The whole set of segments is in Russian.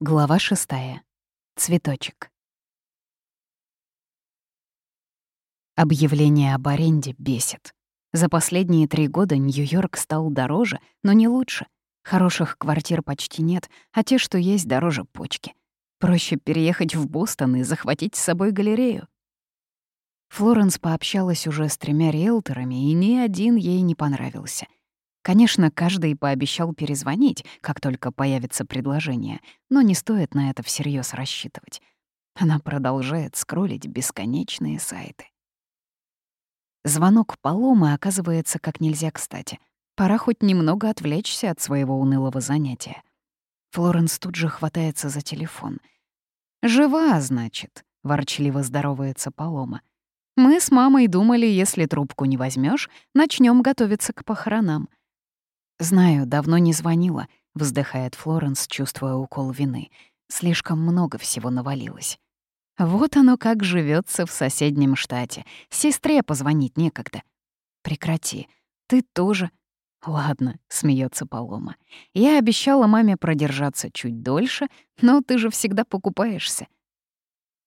Глава шестая. Цветочек. Объявление об аренде бесит. За последние три года Нью-Йорк стал дороже, но не лучше. Хороших квартир почти нет, а те, что есть, дороже почки. Проще переехать в Бостон и захватить с собой галерею. Флоренс пообщалась уже с тремя риэлторами, и ни один ей не понравился — Конечно, каждый пообещал перезвонить, как только появится предложение, но не стоит на это всерьез рассчитывать. Она продолжает скроллить бесконечные сайты. Звонок Паломы оказывается как нельзя кстати. Пора хоть немного отвлечься от своего унылого занятия. Флоренс тут же хватается за телефон. «Жива, значит», — ворчливо здоровается Палома. «Мы с мамой думали, если трубку не возьмешь, начнем готовиться к похоронам. «Знаю, давно не звонила», — вздыхает Флоренс, чувствуя укол вины. «Слишком много всего навалилось». «Вот оно как живется в соседнем штате. Сестре позвонить некогда». «Прекрати. Ты тоже». «Ладно», — смеется Полома. «Я обещала маме продержаться чуть дольше, но ты же всегда покупаешься».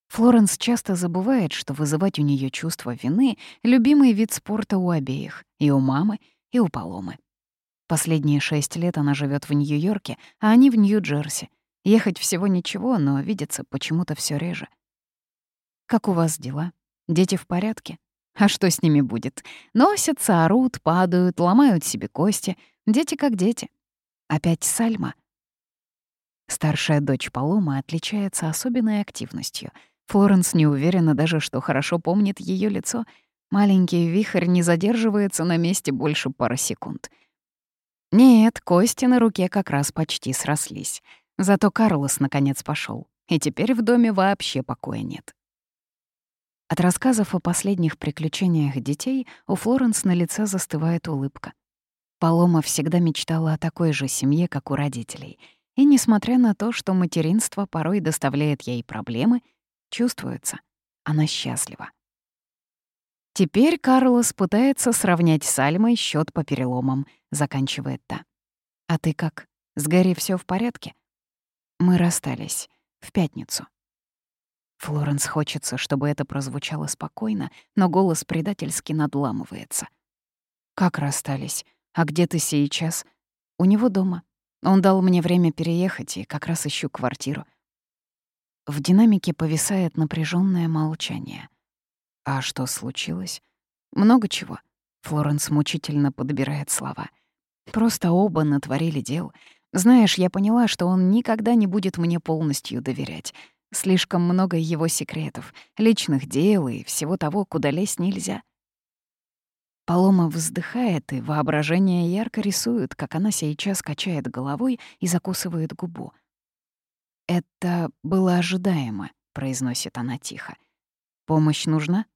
Флоренс часто забывает, что вызывать у нее чувство вины — любимый вид спорта у обеих, и у мамы, и у Поломы. Последние шесть лет она живет в Нью-Йорке, а они в Нью-Джерси. Ехать всего ничего, но видеться почему-то все реже. «Как у вас дела? Дети в порядке? А что с ними будет? Носятся, орут, падают, ломают себе кости. Дети как дети. Опять Сальма?» Старшая дочь Палома отличается особенной активностью. Флоренс не уверена даже, что хорошо помнит ее лицо. Маленький вихрь не задерживается на месте больше пары секунд — нет, кости на руке как раз почти срослись. Зато Карлос наконец пошел, и теперь в доме вообще покоя нет. От рассказов о последних приключениях детей у Флоренс на лице застывает улыбка. Палома всегда мечтала о такой же семье, как у родителей. И несмотря на то, что материнство порой доставляет ей проблемы, чувствуется, она счастлива. Теперь Карлос пытается сравнять с Альмой счет по переломам, заканчивает та. А ты как? С Гэри все в порядке? Мы расстались. В пятницу. Флоренс хочется, чтобы это прозвучало спокойно, но голос предательски надламывается. «Как расстались? А где ты сейчас?» «У него дома. Он дал мне время переехать, и как раз ищу квартиру». В динамике повисает напряженное молчание — а что случилось? Много чего. Флоренс мучительно подбирает слова. Просто оба натворили дел. Знаешь, я поняла, что он никогда не будет мне полностью доверять. Слишком много его секретов, личных дел и всего того, куда лезть нельзя. Палома вздыхает, и воображение ярко рисует, как она сейчас качает головой и закусывает губу. «Это было ожидаемо», — произносит она тихо. «Помощь нужна?»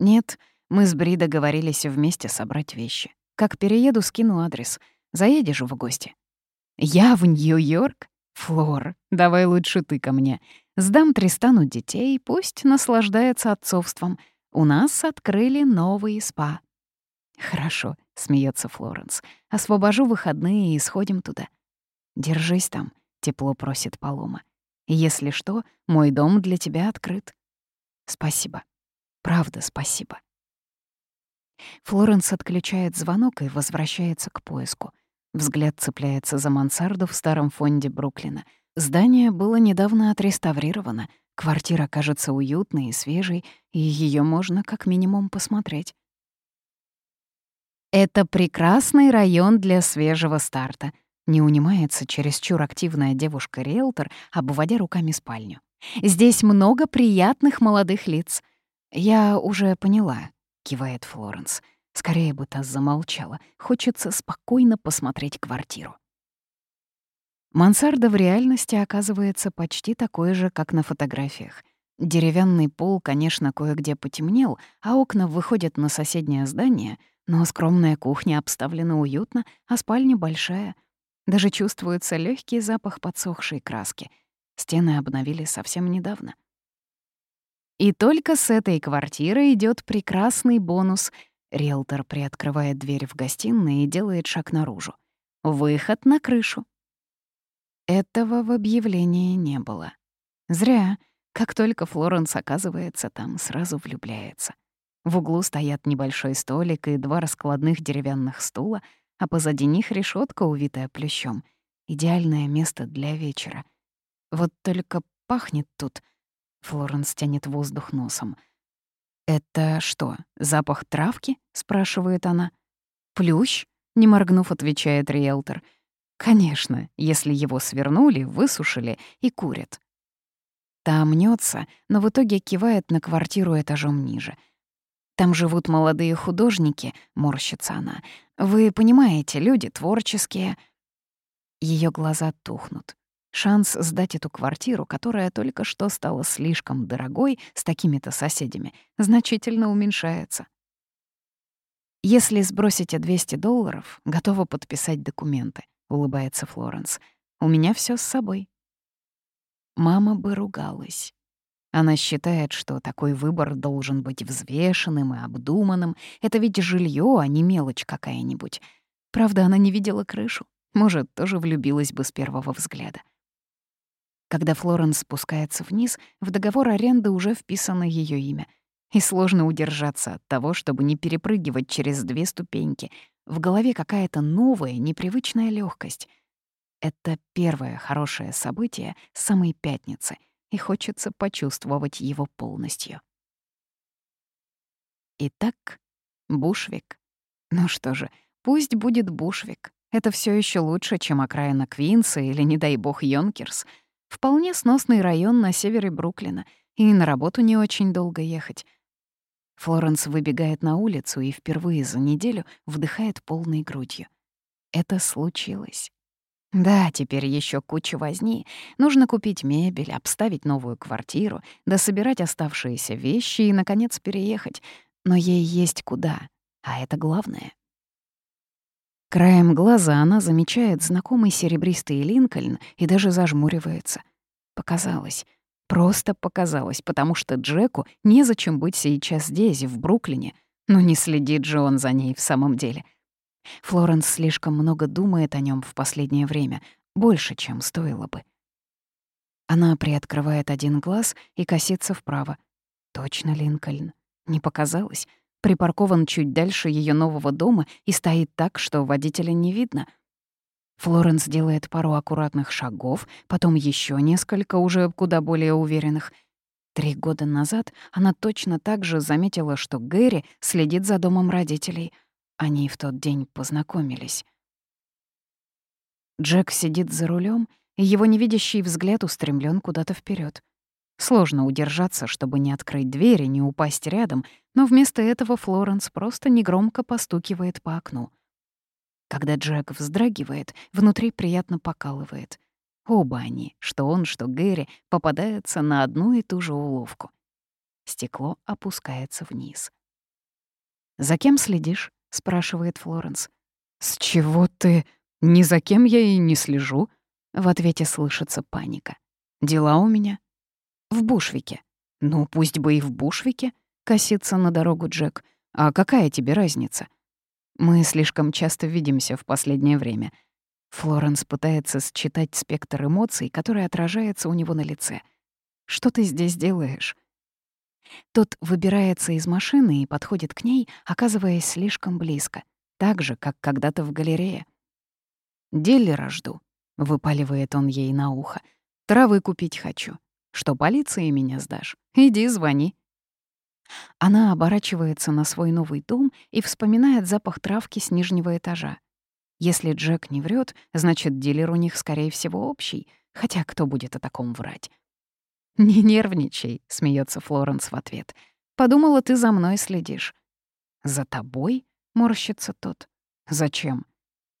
«Нет, мы с Бри договорились вместе собрать вещи. Как перееду, скину адрес. Заедешь в гости?» «Я в Нью-Йорк? Флор, давай лучше ты ко мне. Сдам Тристану детей, пусть наслаждается отцовством. У нас открыли новый спа». «Хорошо», — смеется Флоренс. «Освобожу выходные и сходим туда». «Держись там», — тепло просит Палома. «Если что, мой дом для тебя открыт». «Спасибо». Правда, спасибо. Флоренс отключает звонок и возвращается к поиску. Взгляд цепляется за мансарду в старом фонде Бруклина. Здание было недавно отреставрировано. Квартира кажется уютной и свежей, и ее можно как минимум посмотреть. «Это прекрасный район для свежего старта», — не унимается чересчур активная девушка-риэлтор, обводя руками спальню. «Здесь много приятных молодых лиц. «Я уже поняла», — кивает Флоренс. Скорее бы та замолчала. Хочется спокойно посмотреть квартиру. Мансарда в реальности оказывается почти такой же, как на фотографиях. Деревянный пол, конечно, кое-где потемнел, а окна выходят на соседнее здание, но скромная кухня обставлена уютно, а спальня большая. Даже чувствуется легкий запах подсохшей краски. Стены обновили совсем недавно. И только с этой квартиры идет прекрасный бонус. Риэлтор приоткрывает дверь в гостиную и делает шаг наружу. Выход на крышу. Этого в объявлении не было. Зря. Как только Флоренс оказывается там, сразу влюбляется. В углу стоят небольшой столик и два раскладных деревянных стула, а позади них решетка, увитая плющом. Идеальное место для вечера. Вот только пахнет тут. Флоренс тянет воздух носом. «Это что, запах травки?» — спрашивает она. «Плющ?» — не моргнув, отвечает риэлтор — Конечно, если его свернули, высушили и курят. Та мнется, но в итоге кивает на квартиру этажом ниже. Там живут молодые художники, морщится она. Вы понимаете, люди творческие. Ее глаза тухнут. Шанс сдать эту квартиру, которая только что стала слишком дорогой с такими-то соседями, значительно уменьшается. Если сбросите 200 долларов, готова подписать документы. — улыбается Флоренс. «У меня все с собой». Мама бы ругалась. Она считает, что такой выбор должен быть взвешенным и обдуманным. Это ведь жилье, а не мелочь какая-нибудь. Правда, она не видела крышу. Может, тоже влюбилась бы с первого взгляда. Когда Флоренс спускается вниз, в договор аренды уже вписано ее имя. И сложно удержаться от того, чтобы не перепрыгивать через две ступеньки, в голове какая-то новая, непривычная легкость. Это первое хорошее событие с самой пятницы, и хочется почувствовать его полностью. Итак, Бушвик. Ну что же, пусть будет Бушвик. Это все еще лучше, чем окраина Квинса или, не дай бог, Йонкерс. Вполне сносный район на севере Бруклина, и на работу не очень долго ехать. Флоренс выбегает на улицу и впервые за неделю вдыхает полной грудью. Это случилось. Да, теперь еще куча возни. Нужно купить мебель, обставить новую квартиру, дособирать оставшиеся вещи и, наконец, переехать. Но ей есть куда, а это главное. Краем глаза она замечает знакомый серебристый Линкольн и даже зажмуривается. Показалось. Просто показалось, потому что Джеку незачем быть сейчас здесь, в Бруклине. Но не следит же он за ней в самом деле. Флоренс слишком много думает о нем в последнее время, больше, чем стоило бы. Она приоткрывает один глаз и косится вправо. Точно Линкольн. Не показалось. Припаркован чуть дальше ее нового дома и стоит так, что водителя не видно — Флоренс делает пару аккуратных шагов, потом еще несколько, уже куда более уверенных. Три года назад она точно так же заметила, что Гэри следит за домом родителей. Они в тот день познакомились. Джек сидит за рулем, и его невидящий взгляд устремлен куда-то вперед. Сложно удержаться, чтобы не открыть дверь и не упасть рядом, но вместо этого Флоренс просто негромко постукивает по окну. Когда Джек вздрагивает, внутри приятно покалывает. Оба они, что он, что Гэри, попадаются на одну и ту же уловку. Стекло опускается вниз. «За кем следишь?» — спрашивает Флоренс. «С чего ты? Ни за кем я и не слежу». В ответе слышится паника. «Дела у меня?» «В Бушвике». «Ну, пусть бы и в Бушвике», — косится на дорогу Джек. «А какая тебе разница?» Мы слишком часто видимся в последнее время. Флоренс пытается считать спектр эмоций, который отражается у него на лице. «Что ты здесь делаешь?» Тот выбирается из машины и подходит к ней, оказываясь слишком близко, так же, как когда-то в галерее. «Диллера жду», — выпаливает он ей на ухо. «Травы купить хочу. Что, полиции меня сдашь? Иди, звони». Она оборачивается на свой новый дом и вспоминает запах травки с нижнего этажа. Если Джек не врет, значит, дилер у них, скорее всего, общий, хотя кто будет о таком врать? «Не нервничай», — смеется Флоренс в ответ. «Подумала, ты за мной следишь». «За тобой?» — морщится тот. «Зачем?»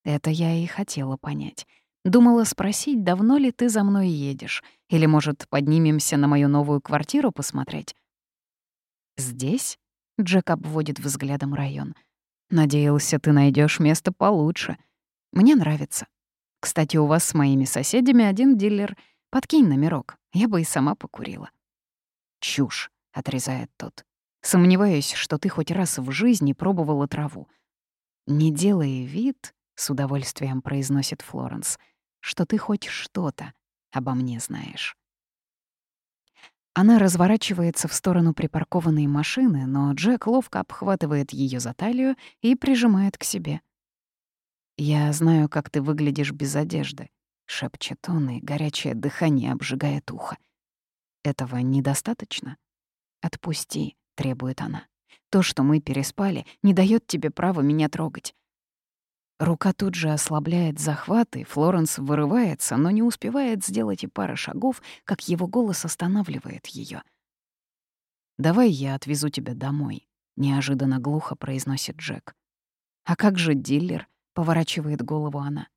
Это я и хотела понять. Думала спросить, давно ли ты за мной едешь, или, может, поднимемся на мою новую квартиру посмотреть. «Здесь?» — Джек обводит взглядом район. «Надеялся, ты найдешь место получше. Мне нравится. Кстати, у вас с моими соседями один дилер. Подкинь номерок, я бы и сама покурила». «Чушь», — отрезает тот. «Сомневаюсь, что ты хоть раз в жизни пробовала траву». «Не делай вид», — с удовольствием произносит Флоренс. что ты хоть что-то обо мне знаешь. Она разворачивается в сторону припаркованной машины, но Джек ловко обхватывает ее за талию и прижимает к себе. «Я знаю, как ты выглядишь без одежды», — шепчет он, и горячее дыхание обжигает ухо. «Этого недостаточно?» «Отпусти», — требует она. «То, что мы переспали, не дает тебе права меня трогать. Рука тут же ослабляет захват, и Флоренс вырывается, но не успевает сделать и пары шагов, как его голос останавливает ее. «Давай я отвезу тебя домой», — неожиданно глухо произносит Джек. «А как же дилер?» — поворачивает голову она.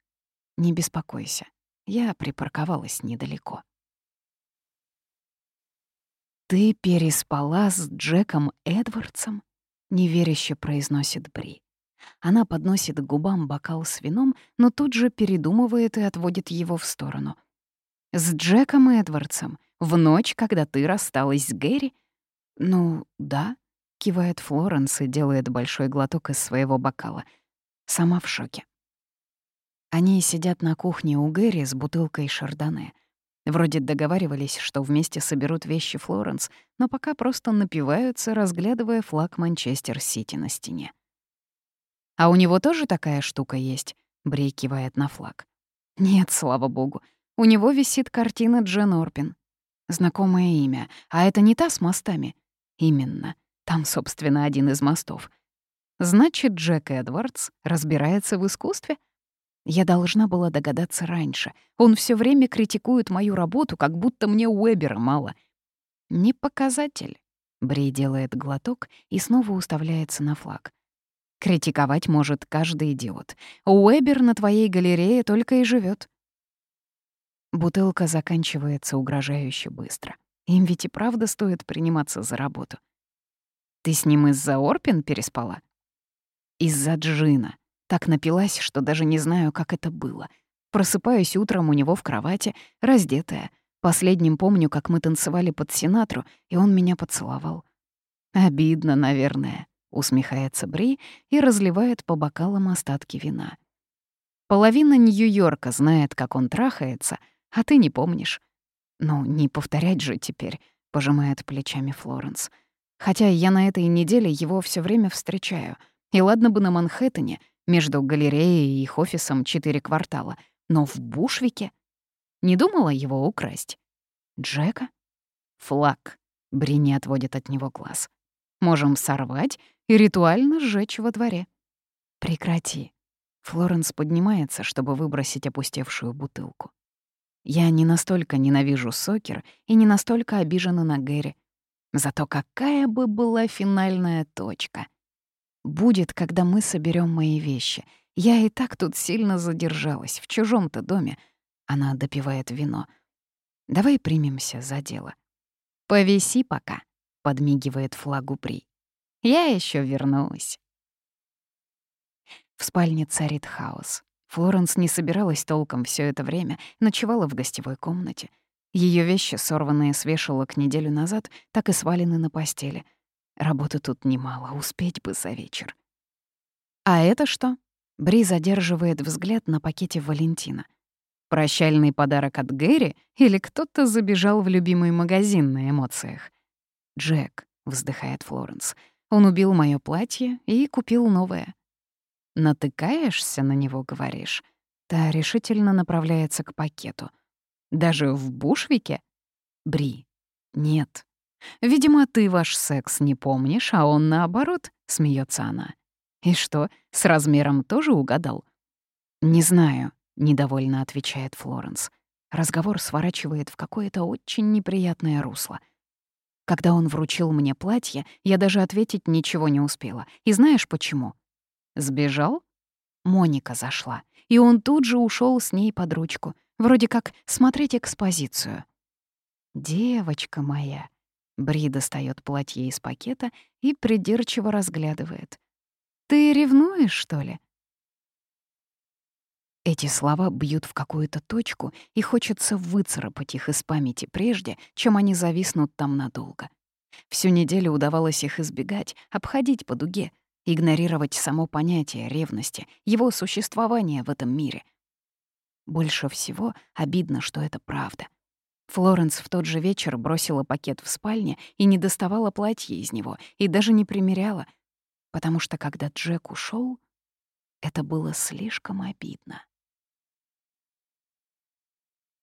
«Не беспокойся, я припарковалась недалеко». «Ты переспала с Джеком Эдвардсом?» — неверяще произносит Бри. Она подносит к губам бокал с вином, но тут же передумывает и отводит его в сторону. «С Джеком Эдвардсом? В ночь, когда ты рассталась с Гэри?» «Ну, да», — кивает Флоренс и делает большой глоток из своего бокала. Сама в шоке. Они сидят на кухне у Гэри с бутылкой шардоне. Вроде договаривались, что вместе соберут вещи Флоренс, но пока просто напиваются, разглядывая флаг Манчестер-Сити на стене. «А у него тоже такая штука есть?» — Брей кивает на флаг. «Нет, слава богу. У него висит картина Джен Орпин. Знакомое имя. А это не та с мостами?» «Именно. Там, собственно, один из мостов. Значит, Джек Эдвардс разбирается в искусстве?» Я должна была догадаться раньше. Он все время критикует мою работу, как будто мне Уэбера мало. Не показатель. Бри делает глоток и снова уставляется на флаг. Критиковать может каждый идиот. Уэбер на твоей галерее только и живет. Бутылка заканчивается угрожающе быстро. Им ведь и правда стоит приниматься за работу. Ты с ним из-за Орпин переспала? Из-за Джина. Так напилась, что даже не знаю, как это было. Просыпаюсь утром у него в кровати, раздетая. Последним помню, как мы танцевали под Синатру, и он меня поцеловал. Обидно, наверное усмехается Бри и разливает по бокалам остатки вина. Половина Нью-Йорка знает, как он трахается, а ты не помнишь. Ну, не повторять же теперь, пожимает плечами Флоренс. Хотя я на этой неделе его все время встречаю. И ладно бы на Манхэттене, между галереей и их офисом четыре квартала, но в Бушвике не думала его украсть. Джека? Флаг. Бри не отводит от него глаз. Можем сорвать и ритуально сжечь во дворе. Прекрати. Флоренс поднимается, чтобы выбросить опустевшую бутылку. Я не настолько ненавижу Сокер и не настолько обижена на Гэри. Зато какая бы была финальная точка. Будет, когда мы соберем мои вещи. Я и так тут сильно задержалась, в чужом-то доме. Она допивает вино. Давай примемся за дело. Повиси пока подмигивает флагу При. Я еще вернусь. В спальне царит хаос. Флоренс не собиралась толком все это время, ночевала в гостевой комнате. Ее вещи, сорванные с вешалок неделю назад, так и свалены на постели. Работы тут немало, успеть бы за вечер. А это что? Бри задерживает взгляд на пакете Валентина. Прощальный подарок от Гэри или кто-то забежал в любимый магазин на эмоциях? «Джек», — вздыхает Флоренс, — «он убил моё платье и купил новое». «Натыкаешься на него, говоришь?» Та решительно направляется к пакету. «Даже в Бушвике?» «Бри, нет. Видимо, ты ваш секс не помнишь, а он наоборот», — смеется она. «И что, с размером тоже угадал?» «Не знаю», — недовольно отвечает Флоренс. Разговор сворачивает в какое-то очень неприятное русло — когда он вручил мне платье, я даже ответить ничего не успела. И знаешь почему? Сбежал? Моника зашла, и он тут же ушел с ней под ручку, вроде как смотреть экспозицию. «Девочка моя!» Бри достает платье из пакета и придирчиво разглядывает. «Ты ревнуешь, что ли?» Эти слова бьют в какую-то точку, и хочется выцарапать их из памяти прежде, чем они зависнут там надолго. Всю неделю удавалось их избегать, обходить по дуге, игнорировать само понятие ревности, его существование в этом мире. Больше всего обидно, что это правда. Флоренс в тот же вечер бросила пакет в спальне и не доставала платье из него, и даже не примеряла, потому что когда Джек ушел, это было слишком обидно.